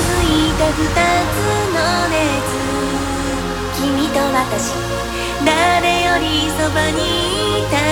いた二つの熱。君と私誰よりそばにいた